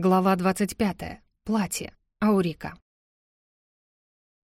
Глава 25. Платье. Аурика.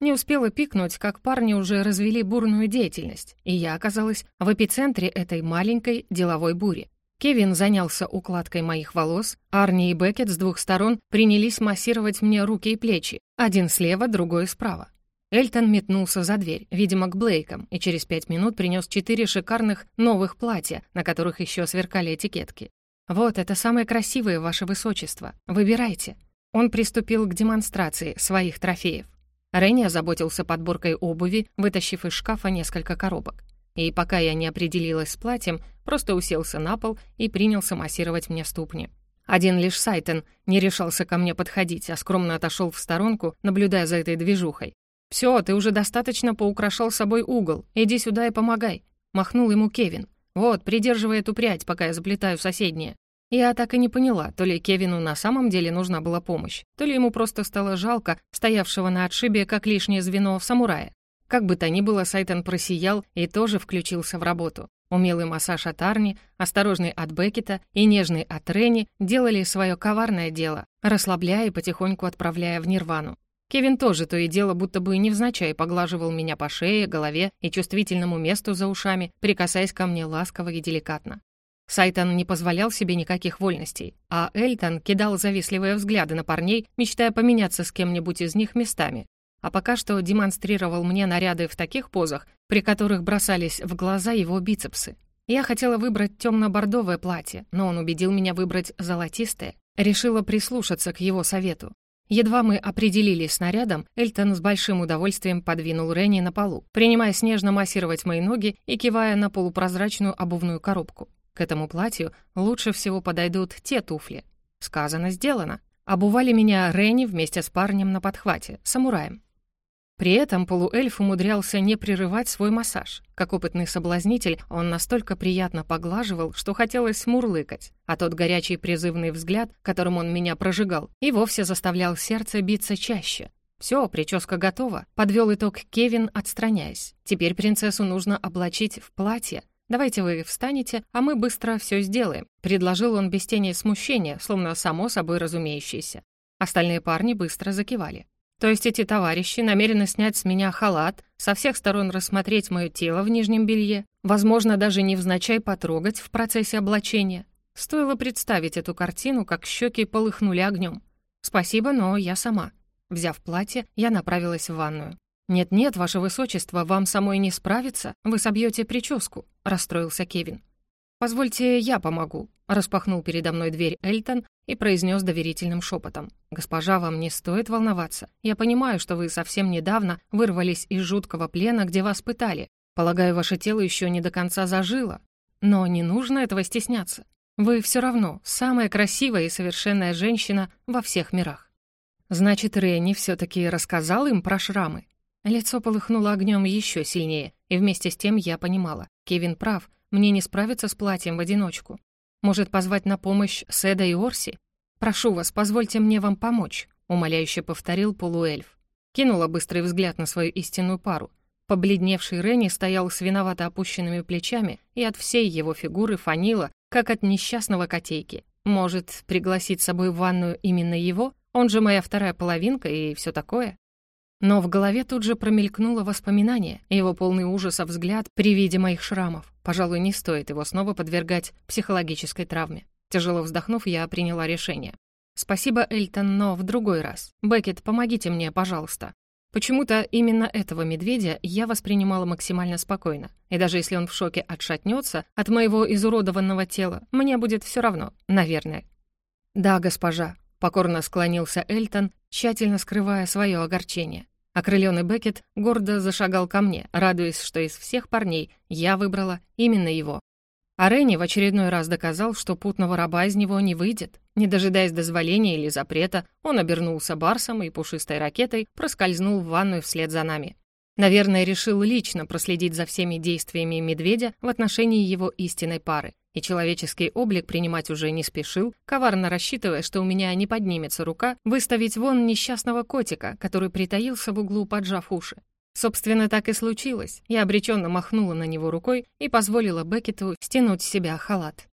Не успела пикнуть, как парни уже развели бурную деятельность, и я оказалась в эпицентре этой маленькой деловой бури. Кевин занялся укладкой моих волос, Арни и Беккет с двух сторон принялись массировать мне руки и плечи, один слева, другой справа. Эльтон метнулся за дверь, видимо, к Блейкам, и через пять минут принес четыре шикарных новых платья, на которых еще сверкали этикетки. «Вот, это самое красивое, ваше высочество. Выбирайте». Он приступил к демонстрации своих трофеев. Ренни озаботился подборкой обуви, вытащив из шкафа несколько коробок. И пока я не определилась с платьем, просто уселся на пол и принялся массировать мне ступни. Один лишь Сайтен не решался ко мне подходить, а скромно отошел в сторонку, наблюдая за этой движухой. «Все, ты уже достаточно поукрашал собой угол. Иди сюда и помогай», — махнул ему Кевин. «Вот, придерживай эту прядь, пока я заплетаю соседнее». Я так и не поняла, то ли Кевину на самом деле нужна была помощь, то ли ему просто стало жалко стоявшего на отшибе как лишнее звено в самурае. Как бы то ни было, Сайтон просиял и тоже включился в работу. Умелый массаж от Арни, осторожный от Беккета и нежный от Ренни делали свое коварное дело, расслабляя и потихоньку отправляя в нирвану. Кевин тоже то и дело будто бы невзначай поглаживал меня по шее, голове и чувствительному месту за ушами, прикасаясь ко мне ласково и деликатно. Сайтон не позволял себе никаких вольностей, а Эльтон кидал завистливые взгляды на парней, мечтая поменяться с кем-нибудь из них местами. А пока что демонстрировал мне наряды в таких позах, при которых бросались в глаза его бицепсы. Я хотела выбрать темно-бордовое платье, но он убедил меня выбрать золотистое. Решила прислушаться к его совету. Едва мы определились с нарядом, Эльтон с большим удовольствием подвинул Ренни на полу, принимая снежно массировать мои ноги и кивая на полупрозрачную обувную коробку. К этому платью лучше всего подойдут те туфли. Сказано, сделано. Обували меня Ренни вместе с парнем на подхвате, самураем. При этом полуэльф умудрялся не прерывать свой массаж. Как опытный соблазнитель, он настолько приятно поглаживал, что хотелось мурлыкать, а тот горячий призывный взгляд, которым он меня прожигал, и вовсе заставлял сердце биться чаще. Все, прическа готова», — подвел итог Кевин, отстраняясь. «Теперь принцессу нужно облачить в платье, «Давайте вы встанете, а мы быстро все сделаем», — предложил он без тени смущения, словно само собой разумеющееся. Остальные парни быстро закивали. То есть эти товарищи намерены снять с меня халат, со всех сторон рассмотреть мое тело в нижнем белье, возможно, даже невзначай потрогать в процессе облачения. Стоило представить эту картину, как щеки полыхнули огнем. Спасибо, но я сама. Взяв платье, я направилась в ванную. «Нет-нет, ваше высочество, вам самой не справиться, вы собьете прическу», — расстроился Кевин. «Позвольте, я помогу», — распахнул передо мной дверь Эльтон и произнес доверительным шепотом. «Госпожа, вам не стоит волноваться. Я понимаю, что вы совсем недавно вырвались из жуткого плена, где вас пытали. Полагаю, ваше тело еще не до конца зажило. Но не нужно этого стесняться. Вы все равно самая красивая и совершенная женщина во всех мирах». Значит, Ренни все таки рассказал им про шрамы. Лицо полыхнуло огнем еще сильнее, и вместе с тем я понимала. Кевин прав, мне не справиться с платьем в одиночку. Может, позвать на помощь Седа и Орси? «Прошу вас, позвольте мне вам помочь», — умоляюще повторил полуэльф. Кинула быстрый взгляд на свою истинную пару. Побледневший Ренни стоял с виновато опущенными плечами, и от всей его фигуры фанило, как от несчастного котейки. Может, пригласить с собой в ванную именно его? Он же моя вторая половинка и все такое. Но в голове тут же промелькнуло воспоминание, его полный ужаса взгляд при виде моих шрамов. Пожалуй, не стоит его снова подвергать психологической травме. Тяжело вздохнув, я приняла решение. «Спасибо, Эльтон, но в другой раз. Беккет, помогите мне, пожалуйста». Почему-то именно этого медведя я воспринимала максимально спокойно. И даже если он в шоке отшатнется от моего изуродованного тела, мне будет все равно, наверное. «Да, госпожа», — покорно склонился Эльтон, тщательно скрывая свое огорчение. Окрылённый Беккет гордо зашагал ко мне, радуясь, что из всех парней я выбрала именно его. А Ренни в очередной раз доказал, что путного раба из него не выйдет. Не дожидаясь дозволения или запрета, он обернулся барсом и пушистой ракетой проскользнул в ванную вслед за нами. Наверное, решил лично проследить за всеми действиями медведя в отношении его истинной пары и человеческий облик принимать уже не спешил, коварно рассчитывая, что у меня не поднимется рука выставить вон несчастного котика, который притаился в углу, поджав уши. Собственно, так и случилось. Я обреченно махнула на него рукой и позволила Беккету стянуть с себя халат.